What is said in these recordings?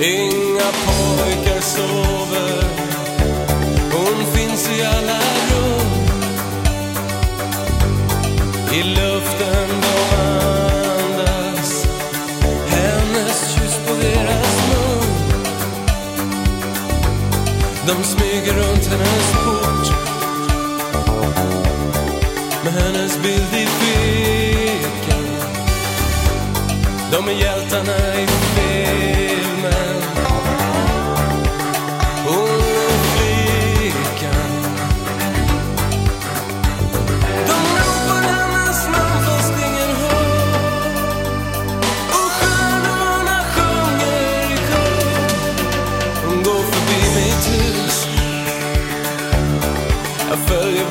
Inga pojkar sover. Hon finns i alla rum. I luften de andas. Hennes kyss på deras mun. De smyger runt hennes port. Med hennes bild i fickan. De är hjältarna i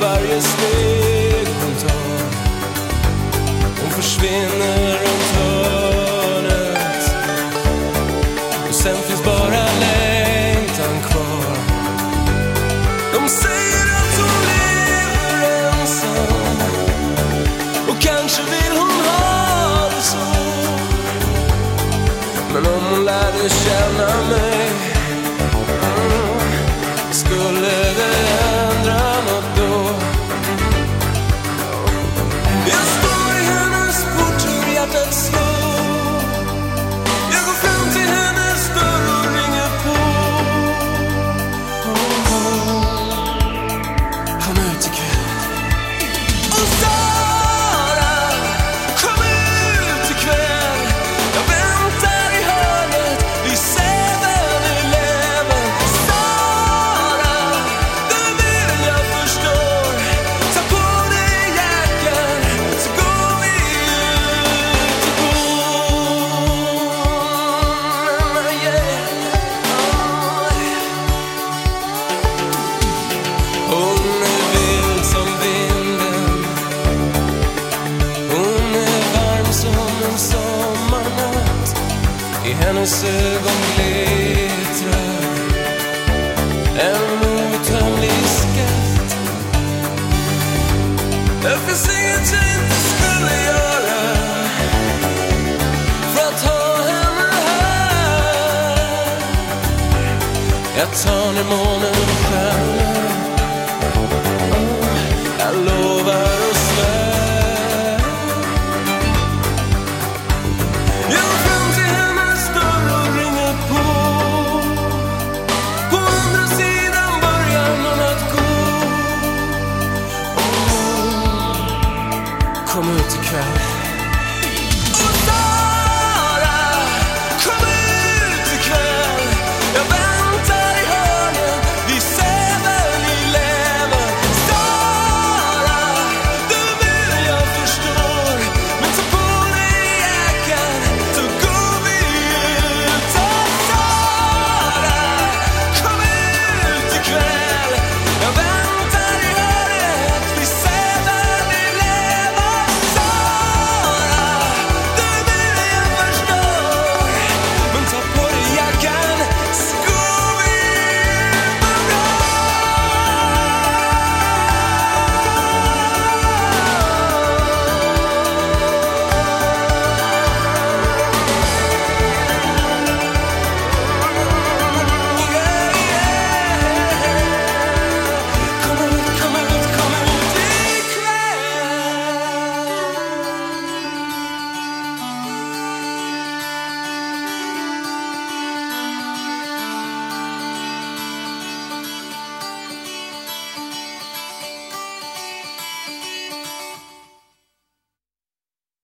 varje steg hon tar. Hon försvinner runt hörnet. Och sen finns bara längtan kvar. De säger att hon lever ensam. Och kanske vill hon ha det så. Men om hon lärde känna mig I hennes ögon glittrar En outtömlig skatt. Det finns inget jag inte skulle göra För att ha henne här. Jag tar ner månen själv. trust